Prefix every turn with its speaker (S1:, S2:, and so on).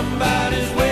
S1: Somebody's waiting.